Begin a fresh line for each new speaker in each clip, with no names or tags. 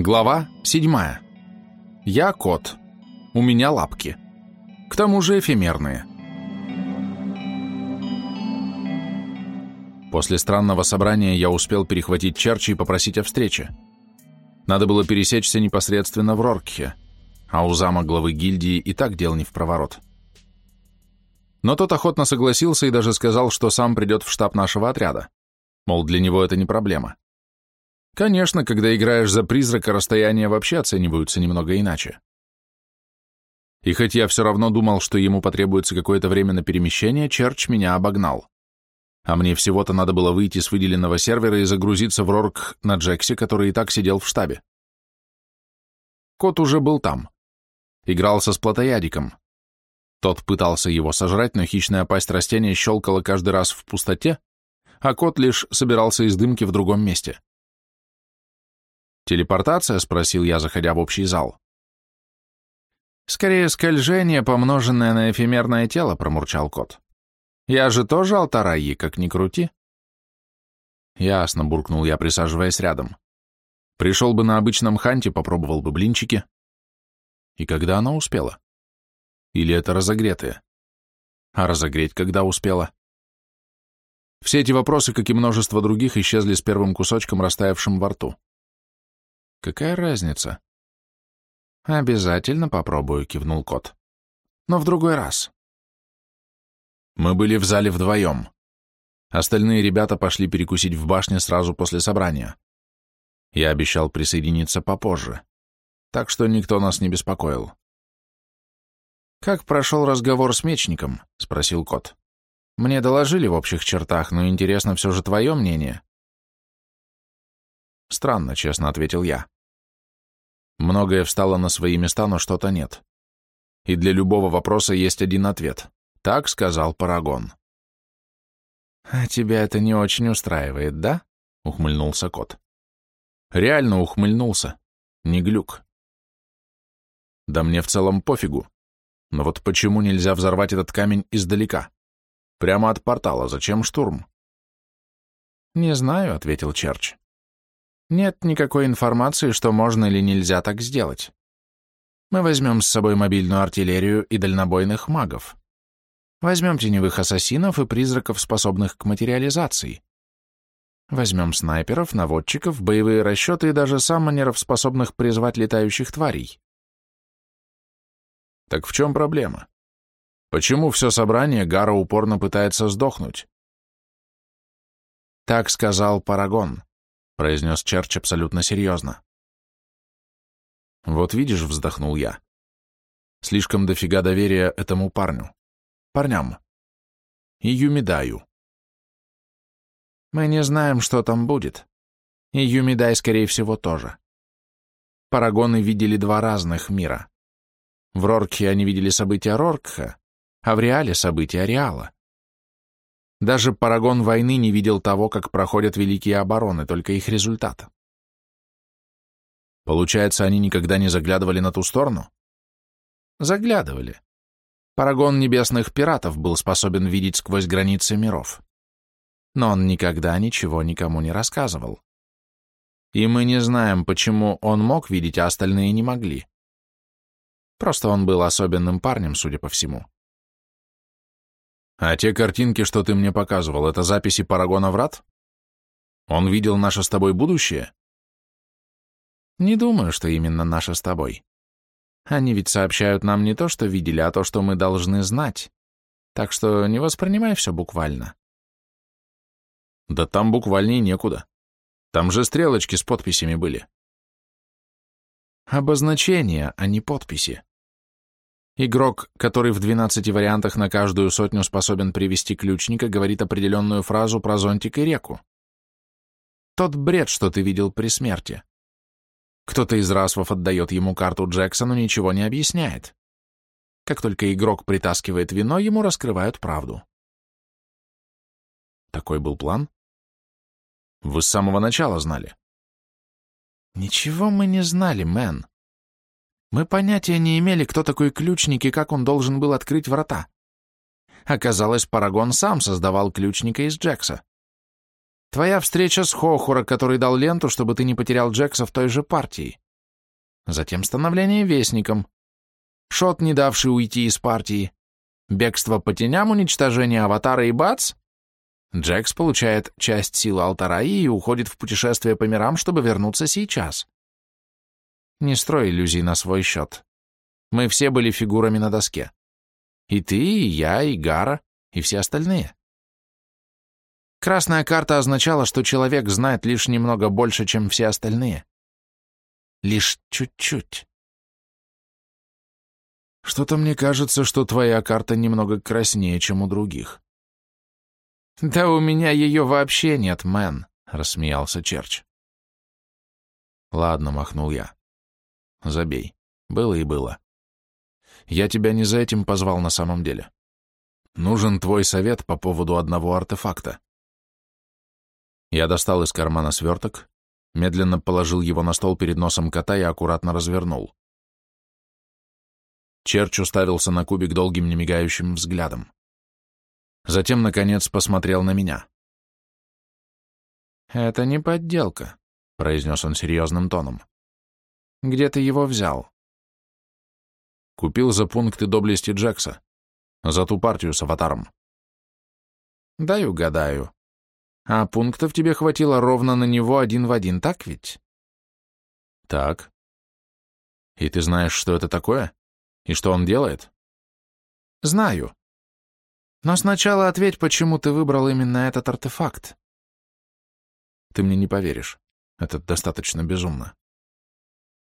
Глава 7. Я кот. У меня лапки. К тому же эфемерные. После странного собрания я успел перехватить Черчи и попросить о встрече. Надо было пересечься непосредственно в Роркхе, а у зама главы гильдии и так дел не в проворот. Но тот охотно согласился и даже сказал, что сам придет в штаб нашего отряда. Мол, для него это не проблема. Конечно, когда играешь за призрака, расстояния вообще оцениваются немного иначе. И хоть я все равно думал, что ему потребуется какое-то время на перемещение, Черч меня обогнал. А мне всего-то надо было выйти с выделенного сервера и загрузиться в Рорк на Джексе, который и так сидел в штабе. Кот уже был там. Игрался с плотоядиком. Тот пытался его сожрать, но хищная пасть растения щелкала каждый раз в пустоте, а кот лишь собирался из дымки в другом месте. «Телепортация?» — спросил я, заходя в общий зал. «Скорее скольжение, помноженное на эфемерное тело», — промурчал кот. «Я же тоже алтараи, как ни крути». «Ясно», — буркнул я, присаживаясь рядом. «Пришел бы на обычном ханте, попробовал бы блинчики». «И когда она успела?» «Или это разогретые?» «А разогреть когда успела?» Все эти вопросы, как и множество других, исчезли с первым кусочком, растаявшим во рту. Какая разница? Обязательно попробую, кивнул кот. Но в другой раз. Мы были в зале вдвоем. Остальные ребята пошли перекусить в башне сразу после собрания. Я обещал присоединиться попозже, так что никто нас не беспокоил. «Как прошел разговор с мечником?» — спросил кот. «Мне доложили в общих чертах, но интересно все же твое мнение». Странно, честно ответил я. Многое встало на свои места, но что-то нет. И для любого вопроса есть один ответ. Так сказал Парагон. «А тебя это не очень устраивает, да?» — ухмыльнулся кот. Реально ухмыльнулся. Не глюк. Да мне в целом пофигу. Но вот почему нельзя взорвать этот камень издалека? Прямо от портала. Зачем штурм? «Не знаю», — ответил Черч. Нет никакой информации, что можно или нельзя так сделать. Мы возьмем с собой мобильную артиллерию и дальнобойных магов. Возьмем теневых ассасинов и призраков, способных к материализации. Возьмем снайперов, наводчиков, боевые расчеты и даже самманеров, способных призвать летающих тварей. Так в чем проблема? Почему все собрание Гара упорно пытается сдохнуть? Так сказал Парагон произнес Черч абсолютно серьезно. «Вот видишь», — вздохнул я, — «слишком дофига доверия этому парню, парням и Юмидаю». «Мы не знаем, что там будет, и Юмидай, скорее всего, тоже. Парагоны видели два разных мира. В Роркхе они видели события Роркха, а в Реале — события Реала. Даже парагон войны не видел того, как проходят великие обороны, только их результат. Получается, они никогда не заглядывали на ту сторону? Заглядывали. Парагон небесных пиратов был способен видеть сквозь границы миров. Но он никогда ничего никому не рассказывал. И мы не знаем, почему он мог видеть, а остальные не могли. Просто он был особенным парнем, судя по всему. А те картинки, что ты мне показывал, это записи Парагона Врат? Он видел наше с тобой будущее? Не думаю, что именно наше с тобой. Они ведь сообщают нам не то, что видели, а то, что мы должны знать. Так что не воспринимай все буквально. Да там буквальней некуда. Там же стрелочки с подписями были. Обозначения, а не подписи. Игрок, который в 12 вариантах на каждую сотню способен привести ключника, говорит определенную фразу про зонтик и реку. Тот бред, что ты видел при смерти. Кто-то из расвов отдает ему карту Джексону, ничего не объясняет. Как только игрок притаскивает вино, ему раскрывают правду. Такой был план? Вы с самого начала знали. Ничего мы не знали, Мэн. Мы понятия не имели, кто такой ключник и как он должен был открыть врата. Оказалось, Парагон сам создавал ключника из Джекса. Твоя встреча с Хохура, который дал ленту, чтобы ты не потерял Джекса в той же партии. затем становление вестником, шот, не давший уйти из партии, бегство по теням, уничтожение аватара и бац, Джекс получает часть силы Алтараи и уходит в путешествие по мирам, чтобы вернуться сейчас. Не строй иллюзий на свой счет. Мы все были фигурами на доске. И ты, и я, и Гара, и все остальные. Красная карта означала, что человек знает лишь немного больше, чем все остальные. Лишь чуть-чуть. Что-то мне кажется, что твоя карта немного краснее, чем у других. Да у меня ее вообще нет, мэн, рассмеялся Черч. Ладно, махнул я. Забей. Было и было. Я тебя не за этим позвал на самом деле. Нужен твой совет по поводу одного артефакта. Я достал из кармана сверток, медленно положил его на стол перед носом кота и аккуратно развернул. Черч уставился на кубик долгим немигающим взглядом. Затем, наконец, посмотрел на меня. «Это не подделка», — произнес он серьезным тоном. «Где ты его взял?» «Купил за пункты доблести Джекса. За ту партию с аватаром». «Дай угадаю. А пунктов тебе хватило ровно на него один в один, так ведь?» «Так. И ты знаешь, что это такое? И что он делает?» «Знаю. Но сначала ответь, почему ты выбрал именно этот артефакт. Ты мне не поверишь. Это достаточно безумно.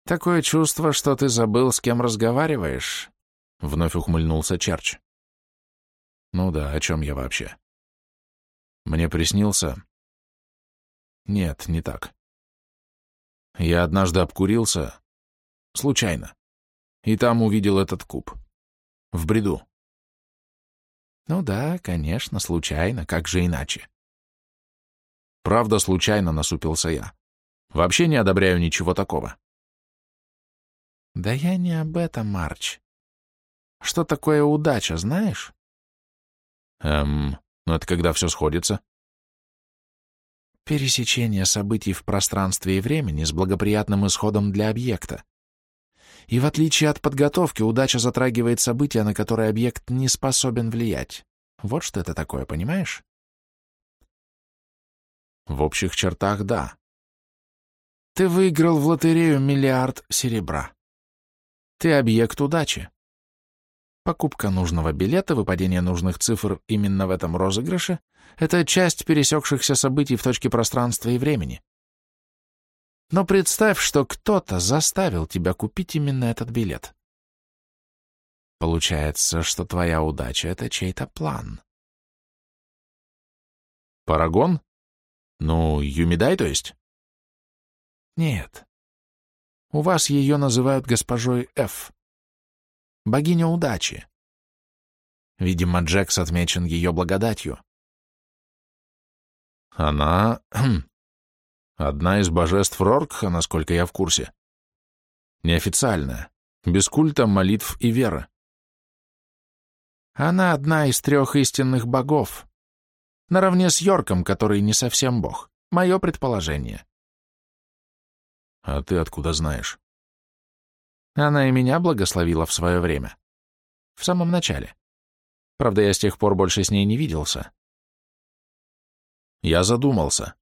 Такое чувство, что ты забыл, с кем разговариваешь, — вновь ухмыльнулся Черч. Ну да, о чем я вообще? Мне приснился... Нет, не так. Я однажды обкурился, случайно, и там увидел этот куб. В бреду. Ну да, конечно, случайно, как же иначе. Правда, случайно насупился я. Вообще не одобряю ничего такого. Да я не об этом, Марч. Что такое удача, знаешь? Эм, ну это когда все сходится. Пересечение событий в пространстве и времени с благоприятным исходом для объекта. И в отличие от подготовки, удача затрагивает события, на которые объект не способен влиять. Вот что это такое, понимаешь? В общих чертах, да. Ты выиграл в лотерею миллиард серебра. Ты объект удачи. Покупка нужного билета, выпадение нужных цифр именно в этом розыгрыше — это часть пересекшихся событий в точке пространства и времени. Но представь, что кто-то заставил тебя купить именно этот билет. Получается, что твоя удача — это чей-то план. Парагон? Ну, Юмидай, то есть? Нет. У вас ее называют госпожой Ф. Богиня удачи. Видимо, Джекс отмечен ее благодатью. Она Одна из божеств Роркха, насколько я в курсе. Неофициальная, без культа, молитв и веры. Она одна из трех истинных богов, наравне с Йорком, который не совсем бог. Мое предположение. А ты откуда знаешь? Она и меня благословила в свое время. В самом начале. Правда, я с тех пор больше с ней не виделся. Я задумался.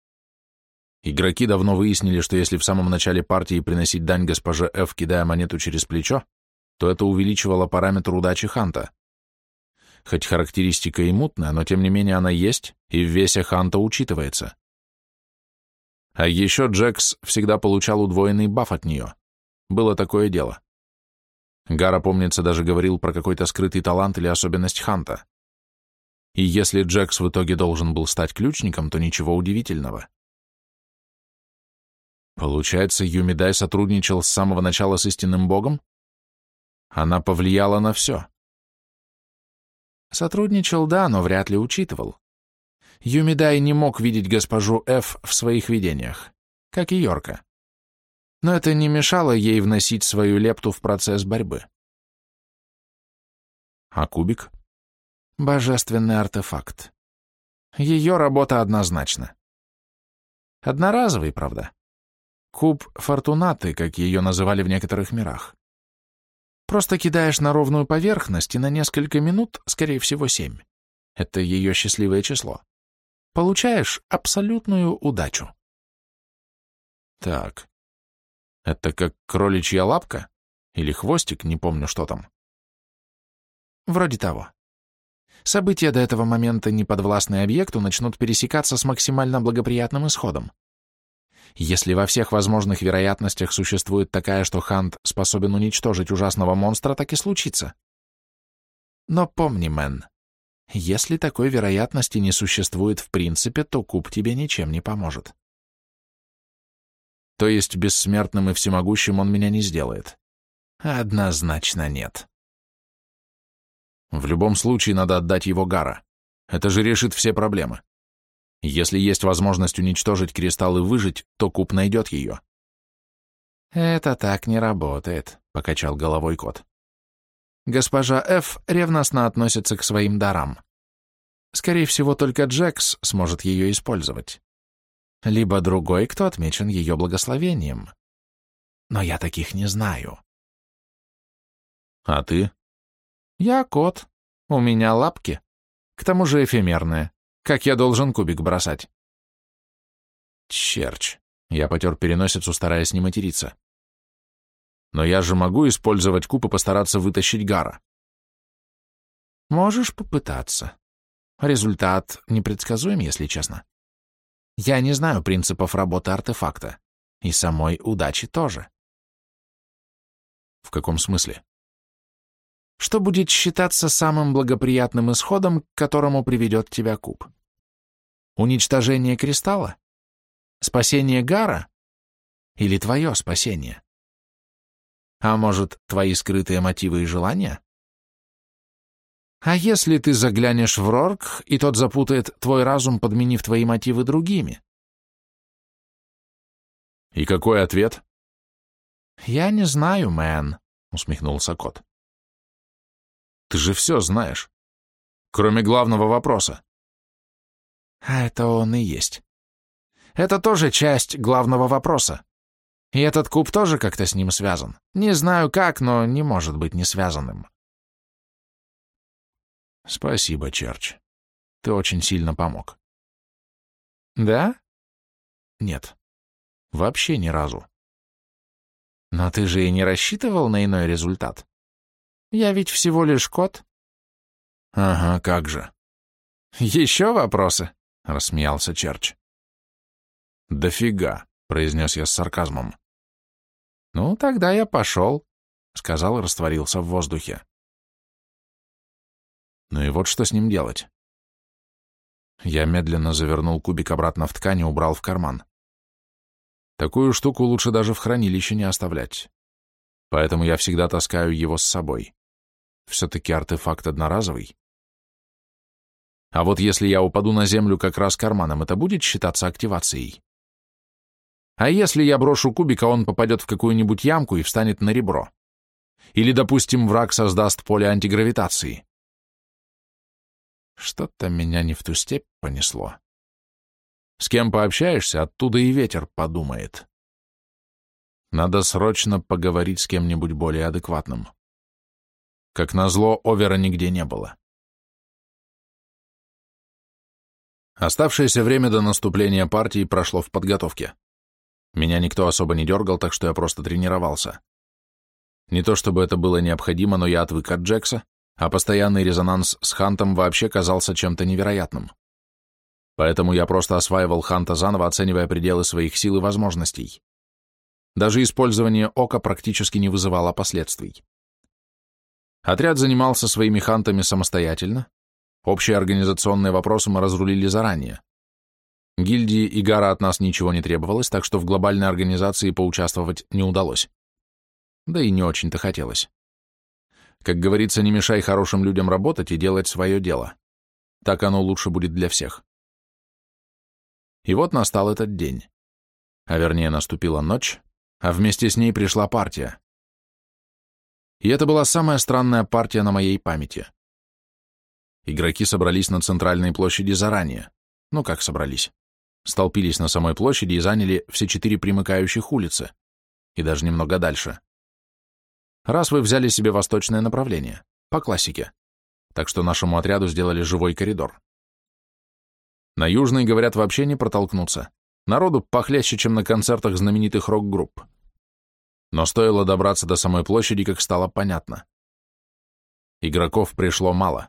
Игроки давно выяснили, что если в самом начале партии приносить дань госпоже Ф, кидая монету через плечо, то это увеличивало параметр удачи Ханта. Хоть характеристика и мутная, но тем не менее она есть, и в весе Ханта учитывается. А еще Джекс всегда получал удвоенный баф от нее. Было такое дело. Гара, помнится, даже говорил про какой-то скрытый талант или особенность Ханта. И если Джекс в итоге должен был стать ключником, то ничего удивительного. Получается, Юмидай сотрудничал с самого начала с истинным богом? Она повлияла на все. Сотрудничал, да, но вряд ли учитывал. Юмидай не мог видеть госпожу Ф в своих видениях, как и Йорка. Но это не мешало ей вносить свою лепту в процесс борьбы. А кубик? Божественный артефакт. Ее работа однозначна. Одноразовый, правда. Куб Фортунаты, как ее называли в некоторых мирах. Просто кидаешь на ровную поверхность, и на несколько минут, скорее всего, семь. Это ее счастливое число. Получаешь абсолютную удачу. Так. Это как кроличья лапка? Или хвостик, не помню, что там. Вроде того. События до этого момента, неподвластные объекту, начнут пересекаться с максимально благоприятным исходом. Если во всех возможных вероятностях существует такая, что Хант способен уничтожить ужасного монстра, так и случится. Но помни, Мэн, если такой вероятности не существует в принципе, то куб тебе ничем не поможет. То есть бессмертным и всемогущим он меня не сделает? Однозначно нет. В любом случае надо отдать его Гара. Это же решит все проблемы. Если есть возможность уничтожить кристалл и выжить, то куб найдет ее. «Это так не работает», — покачал головой кот. «Госпожа Ф. ревностно относится к своим дарам. Скорее всего, только Джекс сможет ее использовать. Либо другой, кто отмечен ее благословением. Но я таких не знаю».
«А ты?»
«Я кот. У меня лапки. К тому же эфемерные. Как я должен кубик бросать?»
«Черч!» Я потер переносицу, стараясь не материться. «Но я же могу использовать куб и постараться вытащить Гара».
«Можешь попытаться. Результат непредсказуем, если честно. Я не знаю принципов работы артефакта. И самой удачи тоже».
«В каком смысле?»
что будет считаться самым благоприятным исходом, к которому приведет тебя куб? Уничтожение кристалла? Спасение Гара? Или твое спасение? А может, твои скрытые мотивы и желания? А если ты заглянешь в Рорк, и тот запутает твой разум, подменив твои мотивы другими?
И какой ответ?
Я не знаю, мэн, усмехнулся кот.
Ты же все знаешь. Кроме главного вопроса.
А это он и есть. Это тоже часть главного вопроса. И этот куб тоже как-то с ним связан. Не знаю как, но не может быть не связанным.
Спасибо, Черч. Ты очень сильно помог.
Да?
Нет. Вообще ни разу.
Но ты же и не рассчитывал на иной результат. Я ведь всего лишь кот.
Ага, как же.
Еще вопросы?
Рассмеялся Черч. Дофига, произнес я с сарказмом.
Ну, тогда я пошел, сказал и растворился в воздухе.
Ну и вот что с ним делать? Я медленно завернул кубик обратно в ткань и убрал в карман. Такую штуку лучше даже в хранилище не оставлять. Поэтому я всегда таскаю его с собой. Все-таки артефакт одноразовый. А вот если я упаду на землю как раз карманом, это будет считаться активацией? А если я брошу кубик, а он попадет в какую-нибудь ямку и встанет на ребро? Или, допустим, враг создаст поле антигравитации? Что-то меня не в ту степь понесло. С кем пообщаешься, оттуда и ветер подумает. Надо срочно поговорить с кем-нибудь более адекватным. Как назло, Овера нигде не было. Оставшееся время до наступления партии прошло в подготовке. Меня никто особо не дергал, так что я просто тренировался. Не то чтобы это было необходимо, но я отвык от Джекса, а постоянный резонанс с Хантом вообще казался чем-то невероятным. Поэтому я просто осваивал Ханта заново, оценивая пределы своих сил и возможностей. Даже использование ока практически не вызывало последствий. Отряд занимался своими хантами самостоятельно. Общие организационные вопросы мы разрулили заранее. Гильдии и Гара от нас ничего не требовалось, так что в глобальной организации поучаствовать не удалось. Да и не очень-то хотелось. Как говорится, не мешай хорошим людям работать и делать свое дело. Так оно лучше будет для всех. И вот настал этот день. А вернее, наступила ночь, а вместе с ней пришла партия. И это была самая странная партия на моей памяти. Игроки собрались на центральной площади заранее. Ну как собрались? Столпились на самой площади и заняли все четыре примыкающих улицы, и даже немного дальше. Раз вы взяли себе восточное направление, по классике, так что нашему отряду сделали живой коридор. На южный, говорят, вообще не протолкнуться. Народу похлеще, чем на концертах знаменитых рок-групп. Но стоило добраться до самой площади, как стало понятно. Игроков пришло мало.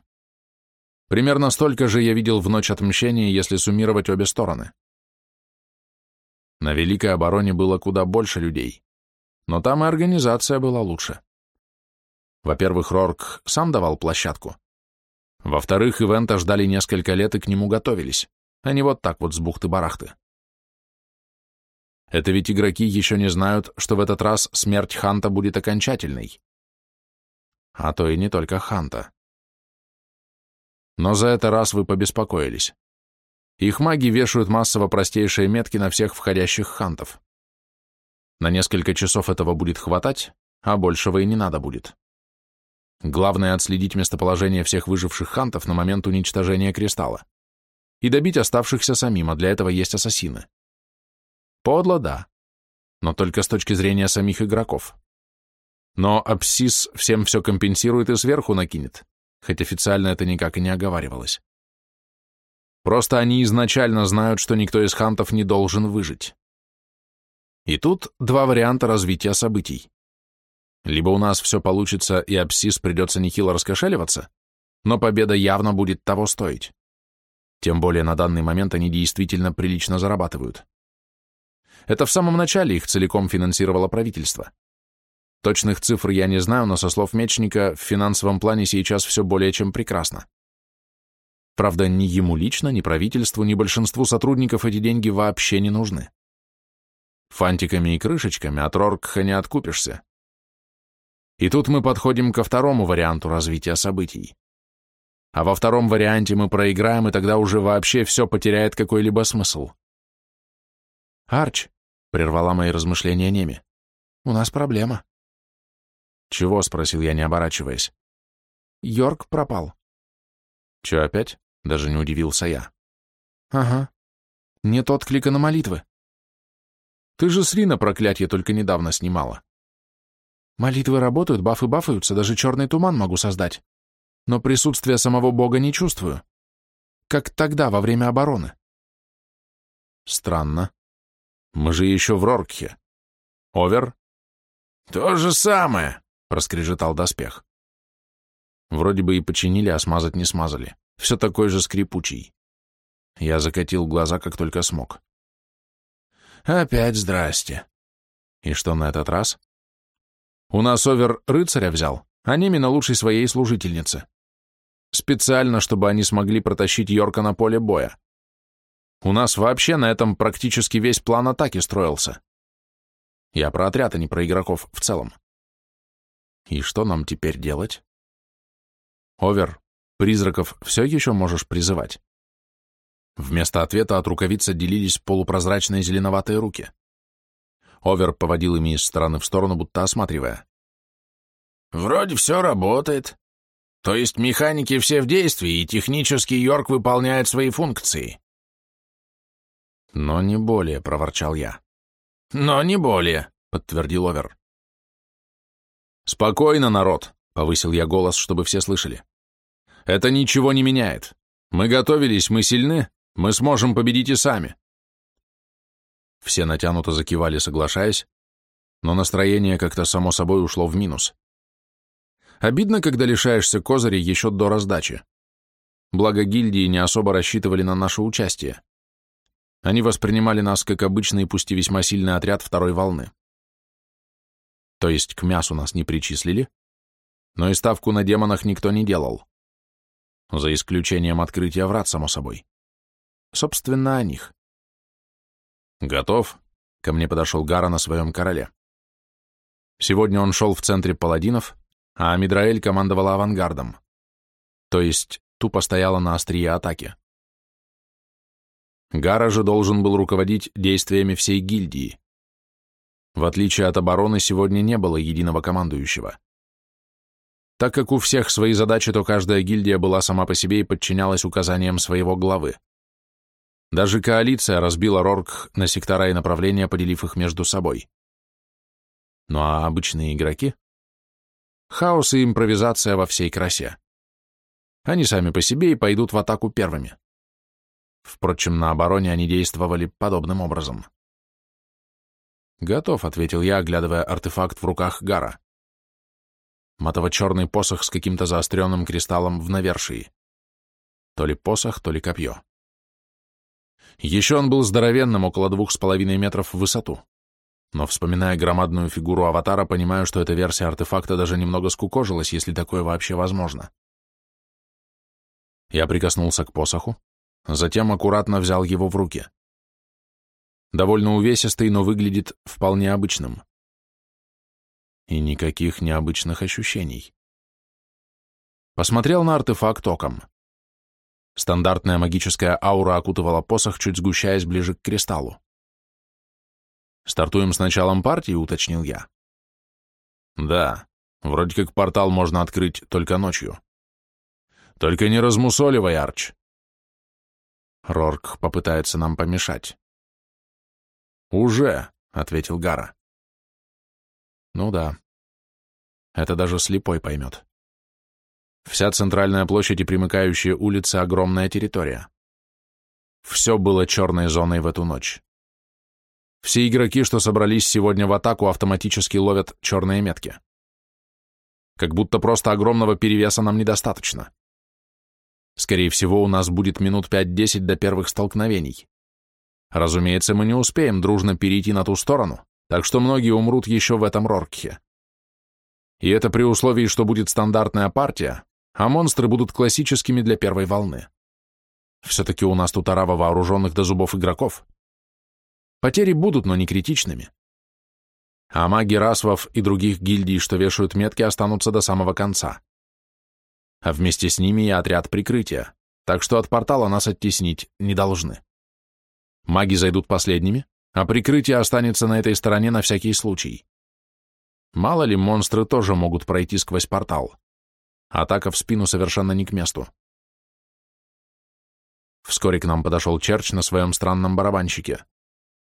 Примерно столько же я видел в ночь отмщения, если суммировать обе стороны. На Великой обороне было куда больше людей, но там и организация была лучше. Во-первых, Рорк сам давал площадку. Во-вторых, ивента ждали несколько лет и к нему готовились, а не вот так вот с бухты-барахты. Это ведь игроки еще не знают, что в этот раз смерть Ханта будет окончательной. А то и не только Ханта. Но за это раз вы побеспокоились. Их маги вешают массово простейшие метки на всех входящих хантов. На несколько часов этого будет хватать, а большего и не надо будет. Главное — отследить местоположение всех выживших хантов на момент уничтожения кристалла и добить оставшихся самим, а для этого есть ассасины. Подло, да, но только с точки зрения самих игроков. Но Апсис всем все компенсирует и сверху накинет хоть официально это никак и не оговаривалось. Просто они изначально знают, что никто из хантов не должен выжить. И тут два варианта развития событий. Либо у нас все получится, и Апсис придется нехило раскошеливаться, но победа явно будет того стоить. Тем более на данный момент они действительно прилично зарабатывают. Это в самом начале их целиком финансировало правительство. Точных цифр я не знаю, но со слов Мечника, в финансовом плане сейчас все более чем прекрасно. Правда, ни ему лично, ни правительству, ни большинству сотрудников эти деньги вообще не нужны. Фантиками и крышечками от Роркха не откупишься. И тут мы подходим ко второму варианту развития событий. А во втором варианте мы проиграем, и тогда уже вообще все потеряет какой-либо смысл. «Арч», — прервала мои размышления Неми, — «у нас проблема». «Чего?» — спросил я, не оборачиваясь. «Йорк пропал». «Че опять?» — даже не удивился я. «Ага. Нет отклика на молитвы». «Ты же с Рина проклятие только недавно снимала». «Молитвы работают, бафы бафаются, даже черный туман могу создать. Но присутствия самого бога не чувствую. Как тогда, во время обороны». «Странно. Мы же еще в Роркхе. Овер?»
«То же самое»,
проскрежетал доспех. Вроде бы и починили, а смазать не смазали. Все такой же скрипучий. Я закатил глаза, как только смог. Опять здрасте. И что на этот раз? У нас Овер рыцаря взял, а Немина лучшей своей служительницы. Специально, чтобы они смогли протащить Йорка на поле боя. У нас вообще на этом практически весь план атаки строился. Я про отряд, а не про игроков в целом. И что нам теперь делать? Овер, призраков все еще можешь призывать? Вместо ответа от рукавиц отделились полупрозрачные зеленоватые руки. Овер поводил ими из стороны в сторону, будто осматривая.
«Вроде все работает. То есть механики все в действии, и технический Йорк выполняет свои функции».
«Но не более», — проворчал я.
«Но не более», — подтвердил Овер.
«Спокойно, народ», — повысил я голос, чтобы все слышали. «Это ничего не меняет. Мы готовились, мы сильны, мы сможем победить и сами». Все натянуто закивали, соглашаясь, но настроение как-то само собой ушло в минус. Обидно, когда лишаешься козырей еще до раздачи. Благо гильдии не особо рассчитывали на наше участие. Они воспринимали нас как обычный, пусть и весьма сильный отряд второй волны. То есть к мясу нас не причислили, но и ставку на демонах никто не делал. За исключением открытия врат, само собой. Собственно, о них. «Готов?» — ко мне подошел Гара на своем короле. Сегодня он шел в центре паладинов, а Мидраэль командовала авангардом. То есть тупо стояла на острие атаки. Гара же должен был руководить действиями всей гильдии. В отличие от обороны, сегодня не было единого командующего. Так как у всех свои задачи, то каждая гильдия была сама по себе и подчинялась указаниям своего главы.
Даже коалиция разбила Рорк на сектора и направления, поделив их между собой. Ну а обычные игроки? Хаос и импровизация во всей красе. Они сами по себе и пойдут в атаку первыми. Впрочем, на обороне они действовали подобным образом. «Готов», — ответил я, оглядывая артефакт в руках Гара. Матово-черный посох с каким-то заостренным кристаллом в навершии. То ли посох, то ли копье. Еще он был здоровенным, около двух с половиной метров в высоту. Но, вспоминая громадную фигуру аватара, понимаю, что эта версия артефакта даже немного скукожилась, если такое вообще возможно. Я прикоснулся к посоху, затем аккуратно взял его в руки. Довольно увесистый, но выглядит вполне обычным. И никаких необычных ощущений. Посмотрел на артефакт оком. Стандартная магическая аура окутывала посох, чуть сгущаясь ближе к кристаллу. «Стартуем с началом партии», — уточнил я. «Да, вроде как портал можно открыть только ночью». «Только не размусоливай, Арч». Рорк попытается нам помешать. «Уже», — ответил Гара. «Ну да. Это даже слепой поймет». Вся центральная площадь и примыкающие улицы — огромная территория. Все было черной зоной в эту ночь. Все игроки, что собрались сегодня в атаку, автоматически ловят черные метки. Как будто просто огромного перевеса нам недостаточно. Скорее всего, у нас будет минут 5-10 до первых столкновений. Разумеется, мы не успеем дружно перейти на ту сторону, так что многие умрут еще в этом Роркхе. И это при условии, что будет стандартная партия, а монстры будут классическими для первой волны. Все-таки у нас тут арава вооруженных до зубов игроков. Потери будут, но не критичными. А маги Расвов и других гильдий, что вешают метки, останутся до самого конца. А вместе с ними и отряд прикрытия, так что от портала нас оттеснить не должны. Маги зайдут последними, а прикрытие останется на этой стороне на всякий случай. Мало ли, монстры тоже могут пройти сквозь портал. Атака в спину совершенно не к месту. Вскоре к нам подошел Черч на своем странном барабанщике.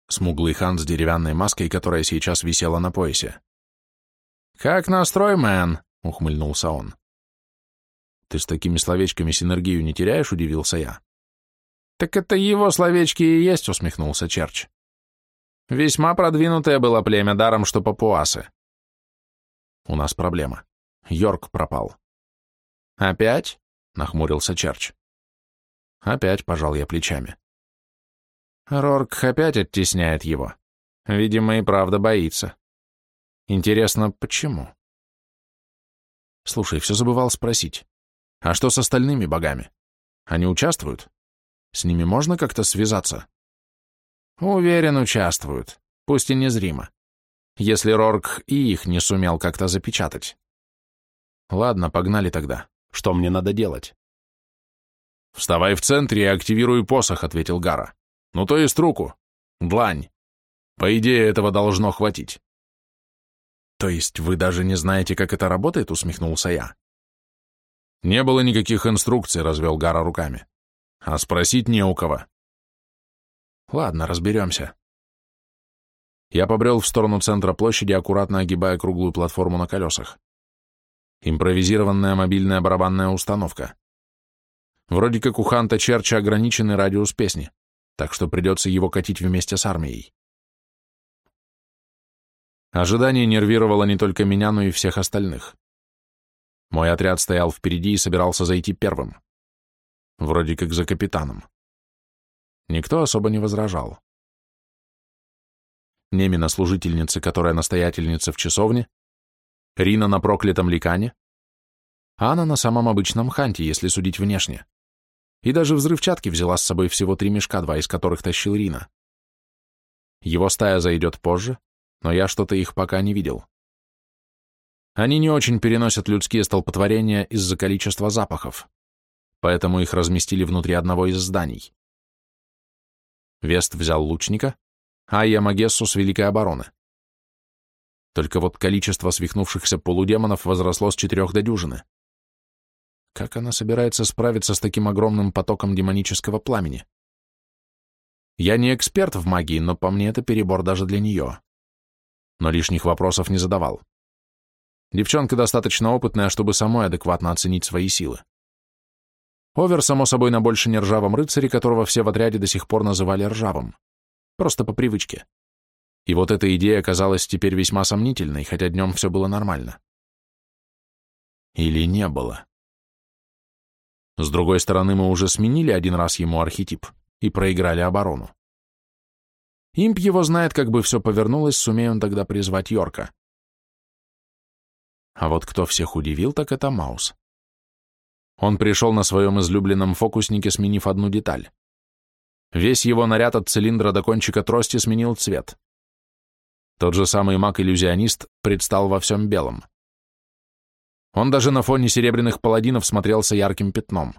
Смуглый хан с деревянной маской, которая сейчас висела на поясе. «Как настрой, мэн?» — ухмыльнулся он. «Ты с такими словечками синергию не теряешь?» — удивился я. «Так это его словечки и есть», — усмехнулся Черч. «Весьма продвинутое было племя, даром что папуасы». «У нас проблема. Йорк пропал». «Опять?» — нахмурился Черч. «Опять», — пожал я плечами. Рорк опять оттесняет его. Видимо, и правда боится. Интересно, почему? Слушай, все забывал спросить. А что с остальными богами? Они участвуют? С ними можно как-то связаться? Уверен, участвуют. Пусть и незримо. Если Рорк и их не сумел как-то запечатать. Ладно, погнали тогда. Что мне надо делать? «Вставай в центре и активируй посох», — ответил Гара. «Ну то есть руку. Длань. По идее, этого должно хватить». «То есть вы даже не знаете, как это работает?» — усмехнулся я. «Не было никаких инструкций», — развел Гара руками. «А спросить не у кого». «Ладно, разберемся». Я побрел в сторону центра площади, аккуратно огибая круглую платформу на колесах. Импровизированная мобильная барабанная установка. Вроде как у Ханта Черча ограниченный радиус песни, так что придется его катить вместе с армией. Ожидание нервировало не только меня, но и всех остальных. Мой отряд стоял впереди и собирался зайти первым. Вроде как за капитаном. Никто особо не возражал. Немина, служительница, которая настоятельница в часовне, Рина на проклятом ликане, Анна на самом обычном ханте, если судить внешне. И даже взрывчатки взяла с собой всего три мешка, два из которых тащил Рина. Его стая зайдет позже, но я что-то их пока не видел. Они не очень переносят людские столпотворения из-за количества запахов, поэтому их разместили внутри одного из зданий. Вест взял лучника, а я Магессу с Великой обороны. Только вот количество свихнувшихся полудемонов возросло с четырех до дюжины. Как она собирается справиться с таким огромным потоком демонического пламени? Я не эксперт в магии, но по мне это перебор даже для нее. Но лишних вопросов не задавал. Девчонка достаточно опытная, чтобы самой адекватно оценить свои силы. Овер, само собой, на больше не ржавом рыцаре, которого все в отряде до сих пор называли ржавым. Просто по привычке. И вот эта идея казалась теперь весьма сомнительной, хотя днем все было нормально. Или не было. С другой стороны, мы уже сменили один раз ему архетип и проиграли оборону. Имп его знает, как бы все повернулось, сумея он тогда призвать Йорка. А вот кто всех удивил, так это Маус. Он пришел на своем излюбленном фокуснике, сменив одну деталь. Весь его наряд от цилиндра до кончика трости сменил цвет. Тот же самый маг-иллюзионист предстал во всем белом. Он даже на фоне серебряных паладинов смотрелся ярким пятном.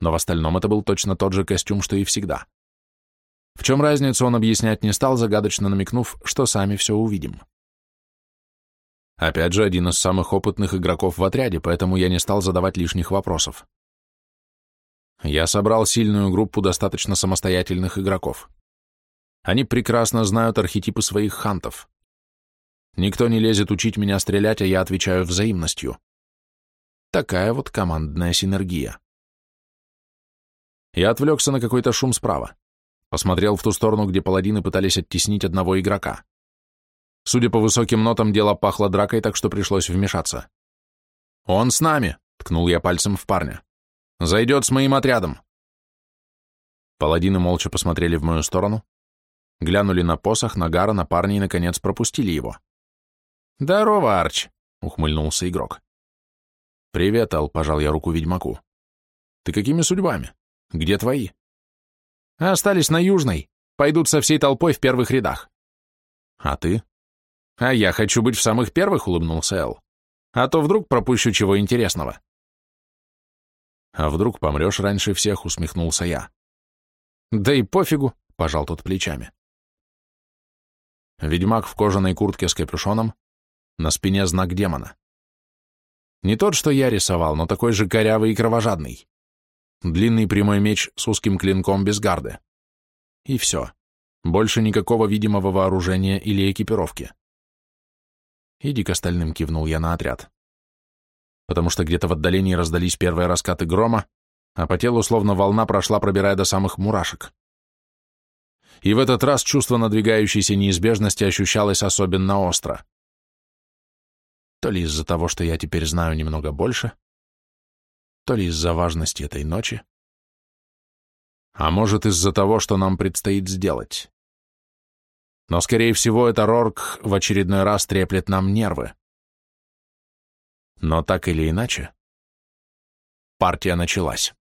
Но в остальном это был точно тот же костюм, что и всегда. В чем разницу он объяснять не стал, загадочно намекнув, что сами все увидим. Опять же, один из самых опытных игроков в отряде, поэтому я не стал задавать лишних вопросов. Я собрал сильную группу достаточно самостоятельных игроков. Они прекрасно знают архетипы своих хантов. Никто не лезет учить меня стрелять, а я отвечаю взаимностью. Такая вот командная синергия. Я отвлекся на какой-то шум справа. Посмотрел в ту сторону, где паладины пытались оттеснить одного игрока. Судя по высоким нотам, дело пахло дракой, так что пришлось вмешаться. «Он с нами!» — ткнул я пальцем в парня. «Зайдет с моим отрядом!» Паладины молча посмотрели в мою сторону, глянули на посох, на Гара, на парня и, наконец, пропустили его. «Здорово, Арч!» — ухмыльнулся игрок. «Привет, Ал», — пожал я руку ведьмаку. «Ты какими судьбами? Где твои?» «Остались на Южной. Пойдут со всей толпой в первых рядах». «А ты?» «А я хочу быть в самых первых», — улыбнулся Эл. «А то вдруг пропущу чего интересного». «А вдруг помрешь раньше всех?» — усмехнулся я. «Да и пофигу», — пожал тот плечами. Ведьмак в кожаной куртке с капюшоном, на спине знак демона. Не тот, что я рисовал, но такой же корявый и кровожадный. Длинный прямой меч с узким клинком без гарды. И все. Больше никакого видимого вооружения или экипировки. «Иди к остальным», — кивнул я на отряд. Потому что где-то в отдалении раздались первые раскаты грома, а по телу словно волна прошла, пробирая до самых мурашек. И в этот раз чувство надвигающейся неизбежности ощущалось особенно остро. То ли из-за того, что я теперь знаю немного больше, то ли из-за важности этой ночи, а может из-за того, что нам предстоит сделать. Но, скорее всего, это Рорк в очередной раз треплет нам нервы. Но так или иначе, партия началась.